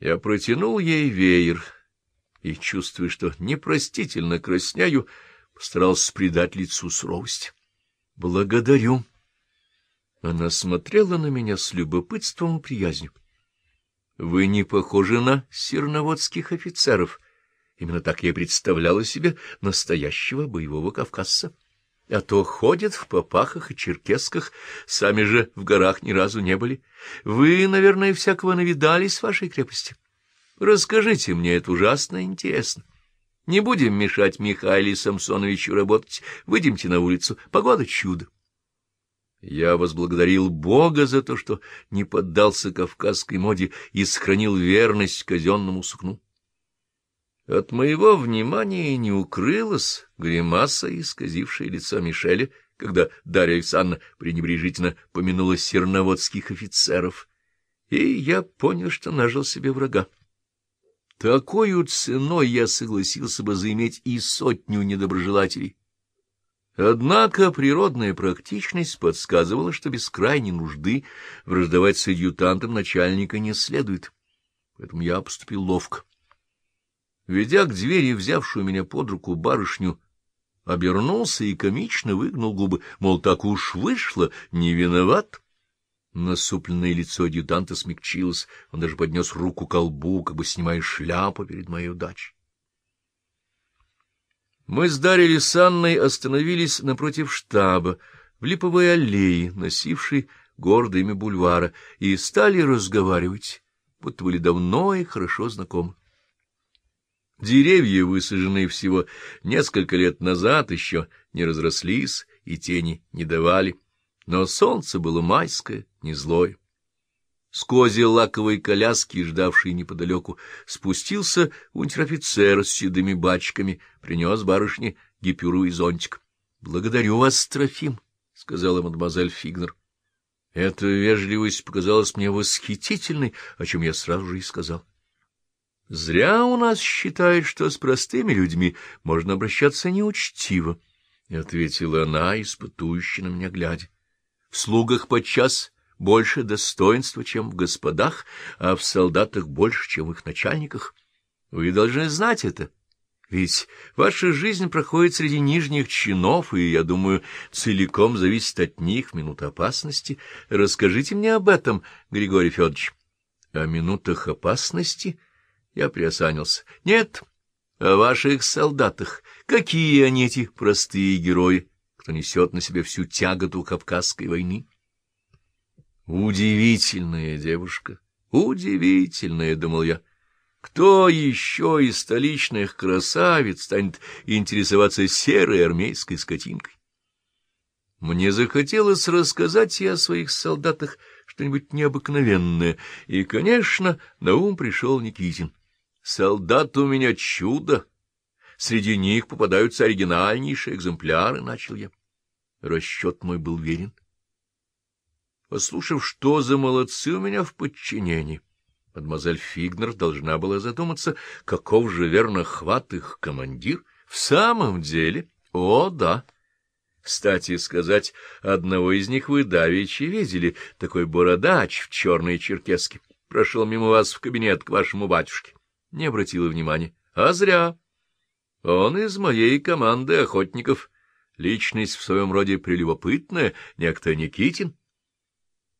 Я протянул ей веер и, чувствуя, что непростительно краснею, постарался придать лицу суровость. — Благодарю. Она смотрела на меня с любопытством и приязнью. — Вы не похожи на серноводских офицеров. Именно так я представляла себе настоящего боевого кавказца. А то ходят в попахах и черкесках, сами же в горах ни разу не были. Вы, наверное, всякого навидались в вашей крепости. Расскажите мне, это ужасно интересно. Не будем мешать Михаилу Самсоновичу работать. Выйдемте на улицу. Погода чудо. Я возблагодарил Бога за то, что не поддался кавказской моде и сохранил верность казенному сукну. От моего внимания не укрылась гримаса, исказившая лицо Мишеля, когда Дарья Александровна пренебрежительно помянула серноводских офицеров, и я понял, что нажил себе врага. Такою ценой я согласился бы заиметь и сотню недоброжелателей. Однако природная практичность подсказывала, что без крайней нужды враждовать с адъютантом начальника не следует. Поэтому я поступил ловко. Ведя к двери взявшую меня под руку барышню, обернулся и комично выгнул губы, мол, так уж вышло, не виноват. Насупленное лицо адъютанта смягчилось, он даже поднес руку к колбу, как бы снимая шляпу перед моей удачей. Мы с Дарьей с Анной остановились напротив штаба, в липовой аллее, носившей гордое имя бульвара, и стали разговаривать, будто были давно и хорошо знакомы. Деревья, высаженные всего несколько лет назад, еще не разрослись и тени не давали, но солнце было майское, не злое. С кози лаковой коляски, ждавшей неподалеку, спустился унтер-офицер с седыми бачками, принес барышне гипюру и зонтик. — Благодарю вас, Трофим, — сказала мадемуазель Фигнер. Эта вежливость показалась мне восхитительной, о чем я сразу же и сказал. — Зря у нас считают, что с простыми людьми можно обращаться неучтиво, — ответила она, испытующе на меня глядя. — В слугах подчас больше достоинства, чем в господах, а в солдатах больше, чем в их начальниках. Вы должны знать это. Ведь ваша жизнь проходит среди нижних чинов, и, я думаю, целиком зависит от них в минуту опасности. Расскажите мне об этом, Григорий Федорович. О минутах опасности? Я приосанился. Нет, о ваших солдатах. Какие они, эти простые герои, кто несет на себе всю тяготу Кавказской войны? Удивительная девушка, удивительная, — думал я. Кто еще из столичных красавиц станет интересоваться серой армейской скотинкой? Мне захотелось рассказать ей о своих солдатах что-нибудь необыкновенное, и, конечно, на ум пришел Никитин. «Солдат у меня чудо! Среди них попадаются оригинальнейшие экземпляры», — начал я. Расчет мой был верен. Послушав, что за молодцы у меня в подчинении, мадемуазель Фигнер должна была задуматься, каков же верно хват их командир. В самом деле, о, да. Кстати сказать, одного из них вы давеча видели, такой бородач в черной черкеске. Прошел мимо вас в кабинет к вашему батюшке. Не обратила внимания. А зря. Он из моей команды охотников. Личность в своем роде прелюбопытная, некто Никитин.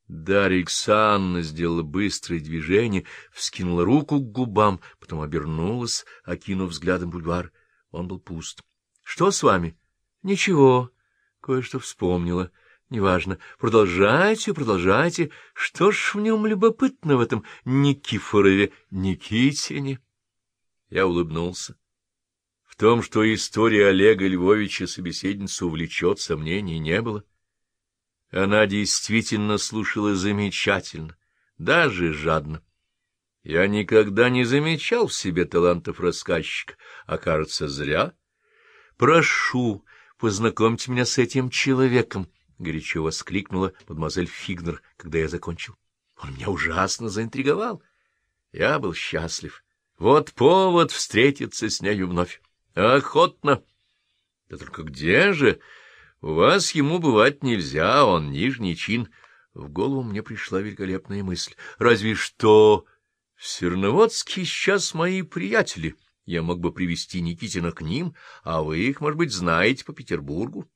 Дарья Александровна сделала быстрое движение, вскинула руку к губам, потом обернулась, окинув взглядом бульвар. Он был пуст. — Что с вами? — Ничего. Кое-что вспомнила. Неважно. Продолжайте, продолжайте. Что ж в нем любопытно в этом Никифорове Никитине? Я улыбнулся. В том, что история Олега Львовича собеседницу увлечет, сомнений не было. Она действительно слушала замечательно, даже жадно. Я никогда не замечал в себе талантов рассказчика, а, кажется, зря. «Прошу, познакомьте меня с этим человеком», — горячо воскликнула мадемуазель Фигнер, когда я закончил. Он меня ужасно заинтриговал. Я был счастлив. Вот повод встретиться с нею вновь. Охотно. Да только где же... У вас ему бывать нельзя, он нижний чин. В голову мне пришла великолепная мысль. Разве что В Серноводске сейчас мои приятели. Я мог бы привести Никитина к ним, а вы их, может быть, знаете по Петербургу.